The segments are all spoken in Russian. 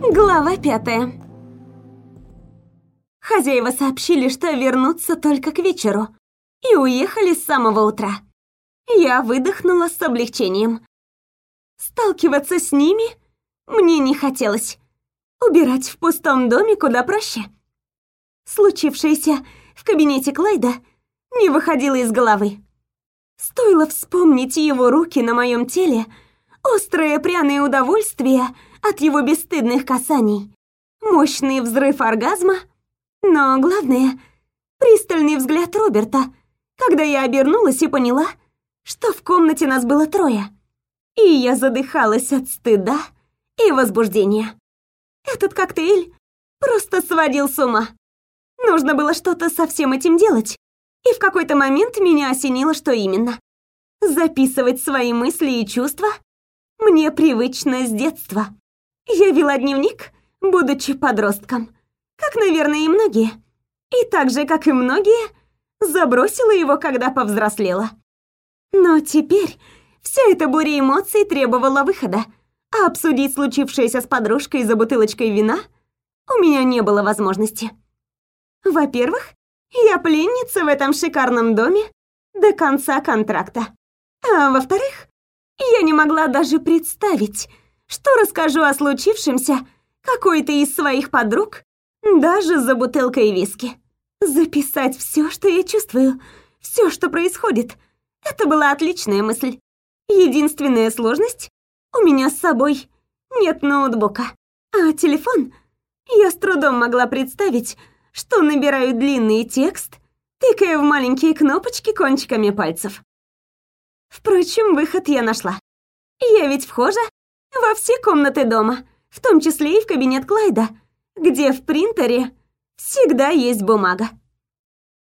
Глава пятая. Хозяева сообщили, что вернутся только к вечеру, и уехали с самого утра. Я выдохнула с облегчением. Сталкиваться с ними мне не хотелось. Убирать в пустом доме куда проще. Случившееся в кабинете Клайда не выходило из головы. Стоило вспомнить его руки на моем теле, острое пряное удовольствие от его бесстыдных касаний, мощный взрыв оргазма, но главное — пристальный взгляд Роберта, когда я обернулась и поняла, что в комнате нас было трое, и я задыхалась от стыда и возбуждения. Этот коктейль просто сводил с ума. Нужно было что-то со всем этим делать, и в какой-то момент меня осенило, что именно. Записывать свои мысли и чувства мне привычно с детства. Я вела дневник, будучи подростком, как, наверное, и многие. И так же, как и многие, забросила его, когда повзрослела. Но теперь вся эта буря эмоций требовала выхода, а обсудить случившееся с подружкой за бутылочкой вина у меня не было возможности. Во-первых, я пленница в этом шикарном доме до конца контракта. А во-вторых, я не могла даже представить, что расскажу о случившемся какой-то из своих подруг даже за бутылкой виски. Записать все, что я чувствую, все, что происходит. Это была отличная мысль. Единственная сложность — у меня с собой нет ноутбука. А телефон я с трудом могла представить, что набираю длинный текст, тыкая в маленькие кнопочки кончиками пальцев. Впрочем, выход я нашла. Я ведь вхожа во все комнаты дома, в том числе и в кабинет Клайда, где в принтере всегда есть бумага.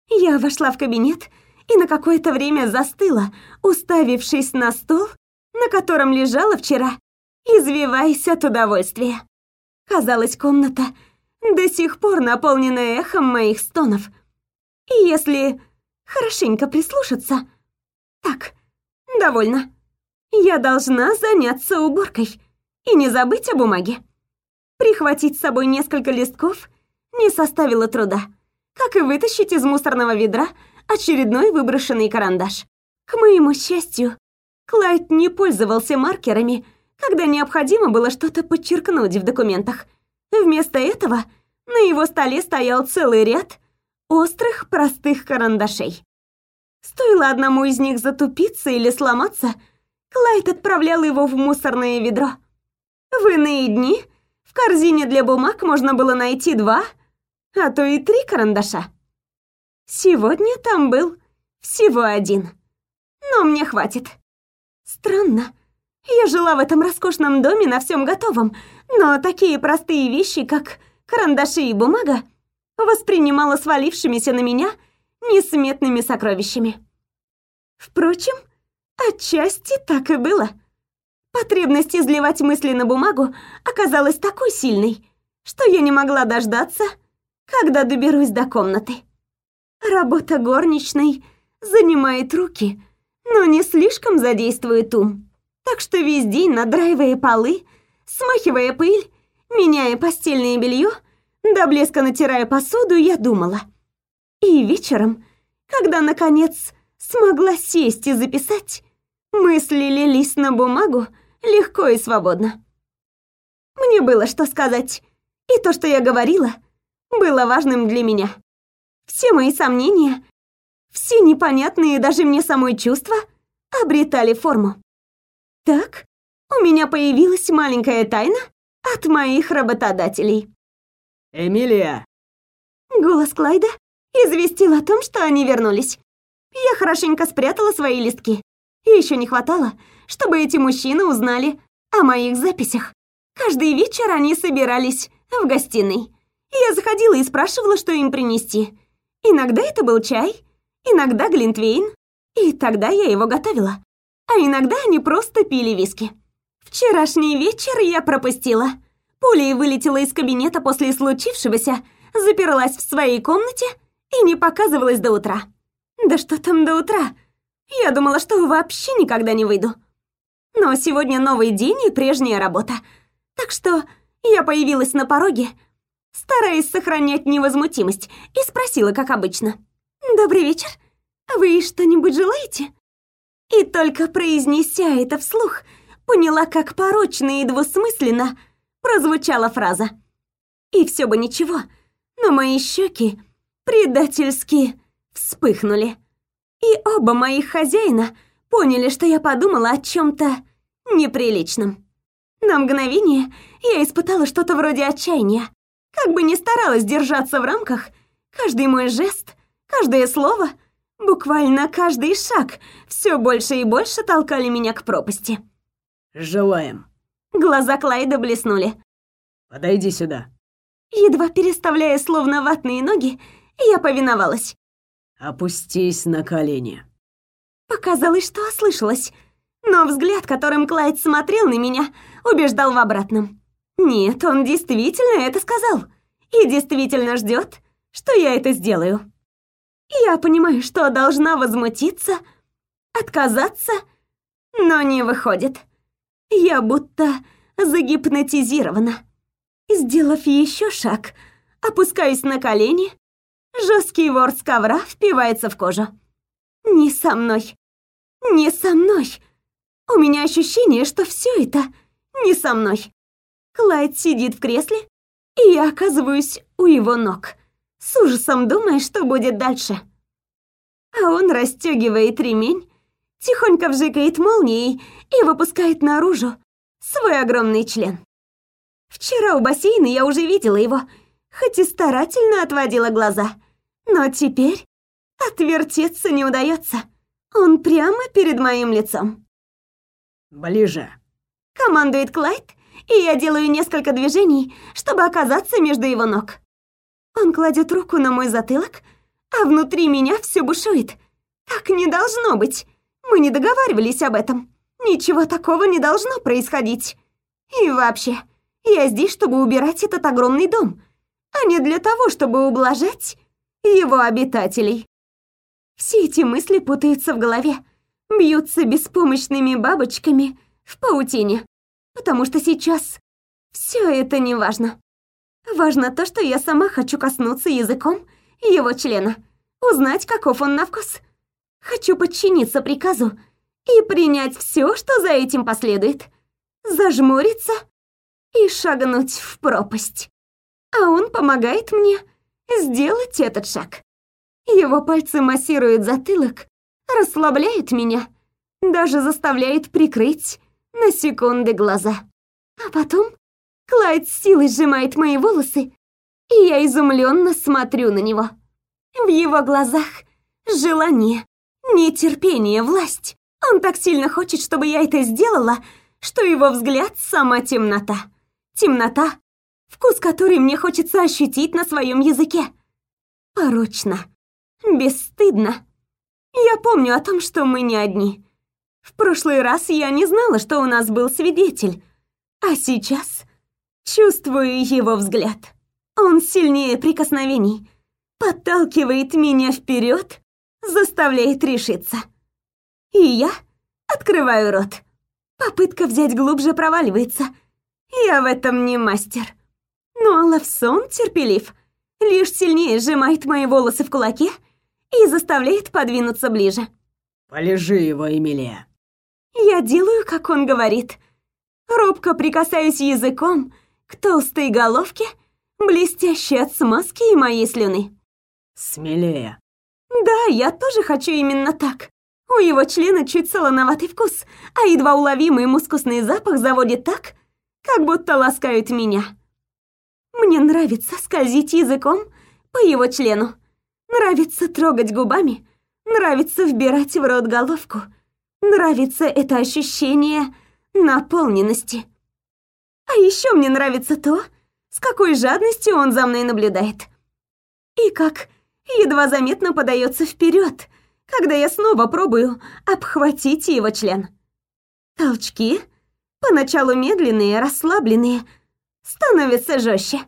Я вошла в кабинет и на какое-то время застыла, уставившись на стол, на котором лежала вчера, извиваясь от удовольствия. Казалось, комната до сих пор наполнена эхом моих стонов. И если хорошенько прислушаться... Так, довольно. Я должна заняться уборкой и не забыть о бумаге. Прихватить с собой несколько листков не составило труда, как и вытащить из мусорного ведра очередной выброшенный карандаш. К моему счастью, Клайд не пользовался маркерами, когда необходимо было что-то подчеркнуть в документах. Вместо этого на его столе стоял целый ряд острых простых карандашей. Стоило одному из них затупиться или сломаться, Клайд отправлял его в мусорное ведро. В иные дни в корзине для бумаг можно было найти два, а то и три карандаша. Сегодня там был всего один. Но мне хватит. Странно. Я жила в этом роскошном доме на всем готовом, но такие простые вещи, как карандаши и бумага, воспринимала свалившимися на меня несметными сокровищами. Впрочем, отчасти так и было. Потребность изливать мысли на бумагу оказалась такой сильной, что я не могла дождаться, когда доберусь до комнаты. Работа горничной занимает руки, но не слишком задействует ум. Так что весь день, надраивая полы, смахивая пыль, меняя постельное белье, до блеска натирая посуду, я думала. И вечером, когда, наконец, смогла сесть и записать, мысли лились на бумагу легко и свободно. Мне было что сказать, и то, что я говорила, было важным для меня. Все мои сомнения, все непонятные даже мне самой чувства обретали форму. Так, у меня появилась маленькая тайна от моих работодателей. «Эмилия!» Голос Клайда известил о том, что они вернулись. Я хорошенько спрятала свои листки. И еще не хватало, чтобы эти мужчины узнали о моих записях. Каждый вечер они собирались в гостиной. Я заходила и спрашивала, что им принести. Иногда это был чай, иногда глинтвейн, и тогда я его готовила а иногда они просто пили виски. Вчерашний вечер я пропустила. Пулей вылетела из кабинета после случившегося, заперлась в своей комнате и не показывалась до утра. Да что там до утра? Я думала, что вообще никогда не выйду. Но сегодня новый день и прежняя работа. Так что Я появилась на пороге, стараясь сохранять невозмутимость, и спросила, как обычно. «Добрый вечер. Вы что-нибудь желаете?» И только произнеся это вслух, поняла, как порочно и двусмысленно прозвучала фраза. И все бы ничего, но мои щеки предательски вспыхнули. И оба моих хозяина поняли, что я подумала о чем-то неприличном. На мгновение я испытала что-то вроде отчаяния. Как бы ни старалась держаться в рамках, каждый мой жест, каждое слово, буквально каждый шаг все больше и больше толкали меня к пропасти. «Желаем». Глаза Клайда блеснули. «Подойди сюда». Едва переставляя словно ватные ноги, я повиновалась. «Опустись на колени». Показалось, что ослышалась, но взгляд, которым Клайд смотрел на меня, убеждал в обратном. Нет, он действительно это сказал. И действительно ждет, что я это сделаю. Я понимаю, что должна возмутиться, отказаться, но не выходит. Я будто загипнотизирована. Сделав еще шаг, опускаюсь на колени, жесткий ворс ковра впивается в кожу. Не со мной. Не со мной. У меня ощущение, что все это не со мной. Клайд сидит в кресле, и я оказываюсь у его ног, с ужасом думая, что будет дальше. А он расстегивает ремень, тихонько вжикает молнией и выпускает наружу свой огромный член. Вчера у бассейна я уже видела его, хоть и старательно отводила глаза. Но теперь отвертеться не удается. Он прямо перед моим лицом. «Ближе», — командует Клайд, и я делаю несколько движений, чтобы оказаться между его ног. Он кладет руку на мой затылок, а внутри меня все бушует. Так не должно быть. Мы не договаривались об этом. Ничего такого не должно происходить. И вообще, я здесь, чтобы убирать этот огромный дом, а не для того, чтобы ублажать его обитателей. Все эти мысли путаются в голове, бьются беспомощными бабочками в паутине потому что сейчас все это не важно. Важно то, что я сама хочу коснуться языком его члена, узнать, каков он на вкус. Хочу подчиниться приказу и принять все, что за этим последует. Зажмуриться и шагнуть в пропасть. А он помогает мне сделать этот шаг. Его пальцы массируют затылок, расслабляют меня, даже заставляет прикрыть на секунды глаза. А потом Клайд с силой сжимает мои волосы, и я изумленно смотрю на него. В его глазах желание, нетерпение, власть. Он так сильно хочет, чтобы я это сделала, что его взгляд — сама темнота. Темнота, вкус которой мне хочется ощутить на своем языке. Порочно, бесстыдно. Я помню о том, что мы не одни. В прошлый раз я не знала, что у нас был свидетель, а сейчас чувствую его взгляд. Он сильнее прикосновений, подталкивает меня вперед, заставляет решиться. И я открываю рот. Попытка взять глубже проваливается. Я в этом не мастер. Но Лавсон терпелив, лишь сильнее сжимает мои волосы в кулаке и заставляет подвинуться ближе. «Полежи его, Эмилия», я делаю, как он говорит. Робко прикасаюсь языком к толстой головке, блестящей от смазки и моей слюны. Смелее. Да, я тоже хочу именно так. У его члена чуть солоноватый вкус, а едва уловимый мускусный запах заводит так, как будто ласкают меня. Мне нравится скользить языком по его члену. Нравится трогать губами, нравится вбирать в рот головку — Нравится это ощущение наполненности. А еще мне нравится то, с какой жадностью он за мной наблюдает. И как едва заметно подается вперед, когда я снова пробую обхватить его член. Толчки, поначалу медленные, расслабленные, становятся жестче.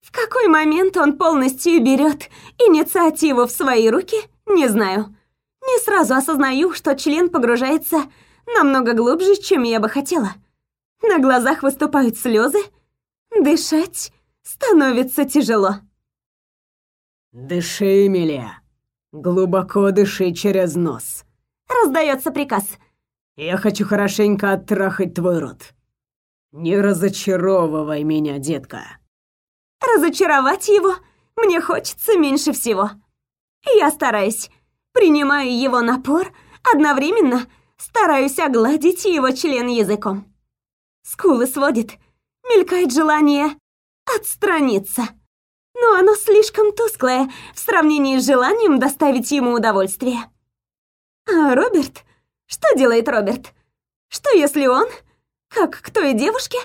В какой момент он полностью берет инициативу в свои руки, не знаю. Не сразу осознаю, что член погружается намного глубже, чем я бы хотела. На глазах выступают слезы, Дышать становится тяжело. «Дыши, Эмилия. Глубоко дыши через нос». Раздается приказ. «Я хочу хорошенько оттрахать твой рот. Не разочаровывай меня, детка». Разочаровать его мне хочется меньше всего. Я стараюсь, принимаю его напор, одновременно стараюсь огладить его член языком. Скулы сводит, мелькает желание отстраниться. Но оно слишком тусклое в сравнении с желанием доставить ему удовольствие. А Роберт? Что делает Роберт? Что если он, как к той девушке,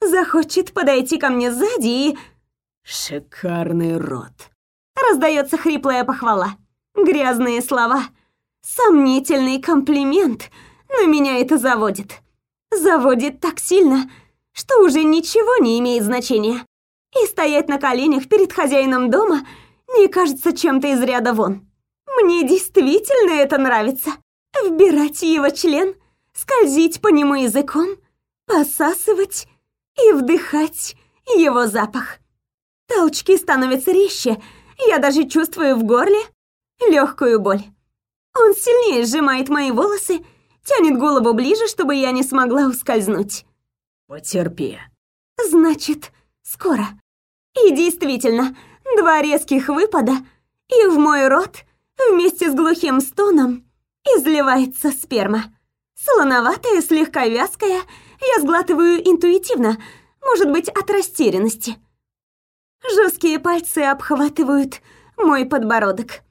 захочет подойти ко мне сзади и... «Шикарный рот!» Раздается хриплая похвала. Грязные слова. Сомнительный комплимент. Но меня это заводит. Заводит так сильно, что уже ничего не имеет значения. И стоять на коленях перед хозяином дома не кажется чем-то из ряда вон. Мне действительно это нравится. Вбирать его член, скользить по нему языком, посасывать и вдыхать его запах. Толчки становятся резче, я даже чувствую в горле легкую боль. Он сильнее сжимает мои волосы, тянет голову ближе, чтобы я не смогла ускользнуть. «Потерпи». Значит, скоро. И действительно, два резких выпада, и в мой рот вместе с глухим стоном изливается сперма. Солоноватая, слегка вязкая, я сглатываю интуитивно, может быть, от растерянности. Жесткие пальцы обхватывают мой подбородок.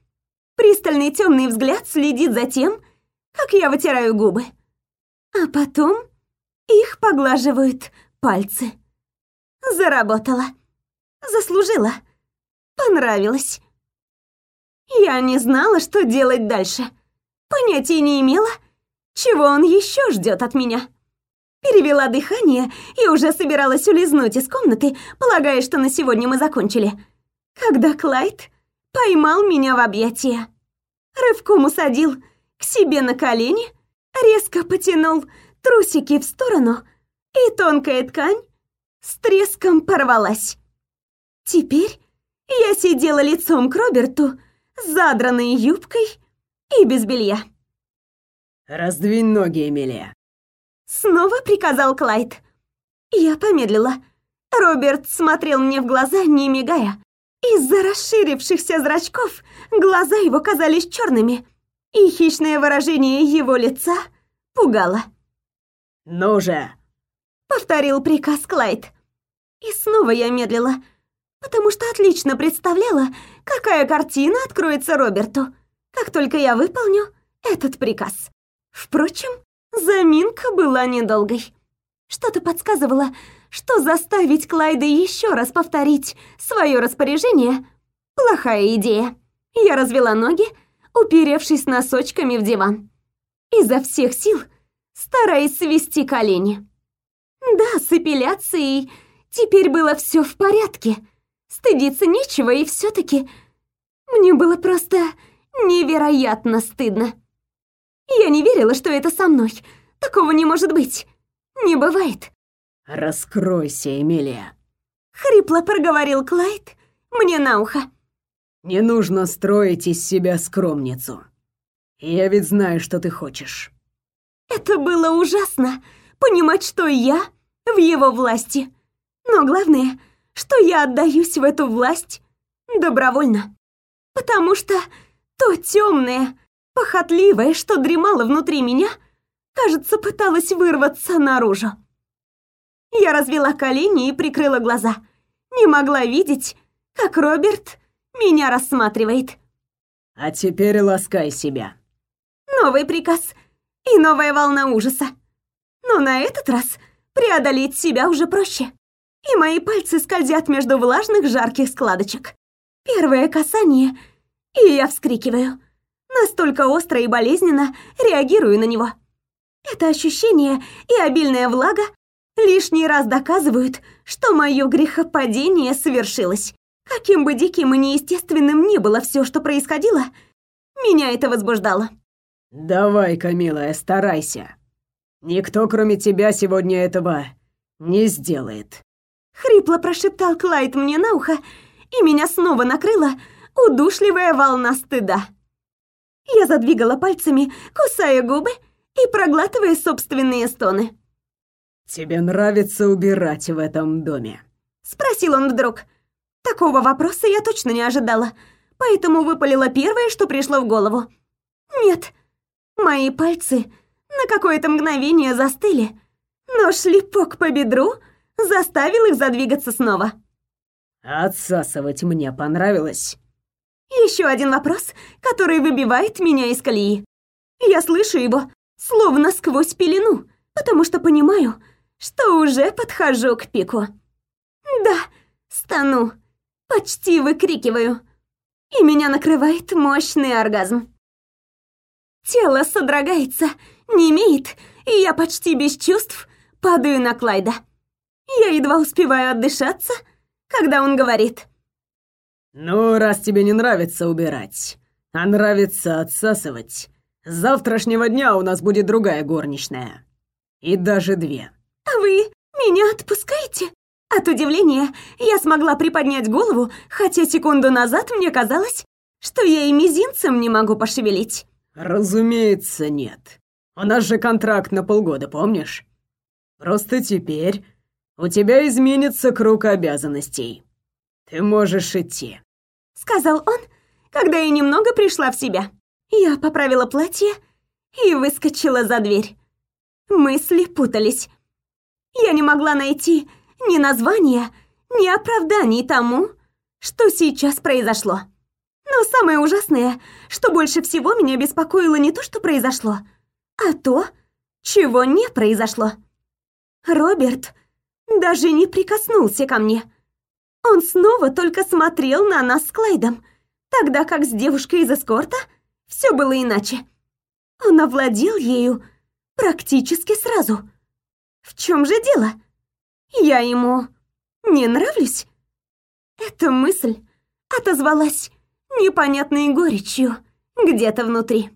Пристальный темный взгляд следит за тем, как я вытираю губы. А потом их поглаживают пальцы. Заработала. Заслужила. Понравилось. Я не знала, что делать дальше. Понятия не имела, чего он еще ждет от меня перевела дыхание и уже собиралась улизнуть из комнаты, полагая, что на сегодня мы закончили, когда Клайд поймал меня в объятия. Рывком усадил к себе на колени, резко потянул трусики в сторону, и тонкая ткань с треском порвалась. Теперь я сидела лицом к Роберту, задранной юбкой и без белья. «Раздвинь ноги, Эмилия», Снова приказал Клайд. Я помедлила. Роберт смотрел мне в глаза, не мигая. Из-за расширившихся зрачков глаза его казались черными, и хищное выражение его лица пугало. «Ну же!» — повторил приказ Клайд. И снова я медлила, потому что отлично представляла, какая картина откроется Роберту, как только я выполню этот приказ. Впрочем, Заминка была недолгой. Что-то подсказывало, что заставить Клайда еще раз повторить свое распоряжение – плохая идея. Я развела ноги, уперевшись носочками в диван. Изо всех сил стараясь свести колени. Да, с эпиляцией теперь было все в порядке. Стыдиться нечего, и все таки мне было просто невероятно стыдно. Я не верила, что это со мной. Такого не может быть. Не бывает. «Раскройся, Эмилия», — хрипло проговорил Клайд мне на ухо. «Не нужно строить из себя скромницу. Я ведь знаю, что ты хочешь». Это было ужасно, понимать, что я в его власти. Но главное, что я отдаюсь в эту власть добровольно. Потому что то темное, похотливая, что дремала внутри меня, кажется, пыталась вырваться наружу. Я развела колени и прикрыла глаза. Не могла видеть, как Роберт меня рассматривает. «А теперь ласкай себя». Новый приказ и новая волна ужаса. Но на этот раз преодолеть себя уже проще. И мои пальцы скользят между влажных жарких складочек. Первое касание, и я вскрикиваю. Настолько остро и болезненно реагирую на него. Это ощущение и обильная влага лишний раз доказывают, что мое грехопадение совершилось. Каким бы диким и неестественным ни было все, что происходило, меня это возбуждало. «Давай-ка, милая, старайся. Никто, кроме тебя, сегодня этого не сделает». Хрипло прошептал Клайд мне на ухо, и меня снова накрыла удушливая волна стыда. Я задвигала пальцами, кусая губы и проглатывая собственные стоны. «Тебе нравится убирать в этом доме?» Спросил он вдруг. Такого вопроса я точно не ожидала, поэтому выпалила первое, что пришло в голову. «Нет». Мои пальцы на какое-то мгновение застыли, но шлепок по бедру заставил их задвигаться снова. «Отсасывать мне понравилось?» Еще один вопрос, который выбивает меня из колеи. Я слышу его, словно сквозь пелену, потому что понимаю, что уже подхожу к пику. Да, стану, почти выкрикиваю, и меня накрывает мощный оргазм. Тело содрогается, не имеет, и я почти без чувств падаю на Клайда. Я едва успеваю отдышаться, когда он говорит. «Ну, раз тебе не нравится убирать, а нравится отсасывать, с завтрашнего дня у нас будет другая горничная. И даже две». «А вы меня отпускаете?» От удивления я смогла приподнять голову, хотя секунду назад мне казалось, что я и мизинцем не могу пошевелить. «Разумеется, нет. У нас же контракт на полгода, помнишь? Просто теперь у тебя изменится круг обязанностей. Ты можешь идти», — сказал он, когда я немного пришла в себя. Я поправила платье и выскочила за дверь. Мысли путались. Я не могла найти ни названия, ни оправданий тому, что сейчас произошло. Но самое ужасное, что больше всего меня беспокоило не то, что произошло, а то, чего не произошло. Роберт даже не прикоснулся ко мне. Он снова только смотрел на нас с Клайдом, тогда как с девушкой из эскорта все было иначе. Он овладел ею практически сразу. В чем же дело? Я ему не нравлюсь? Эта мысль отозвалась непонятной горечью где-то внутри.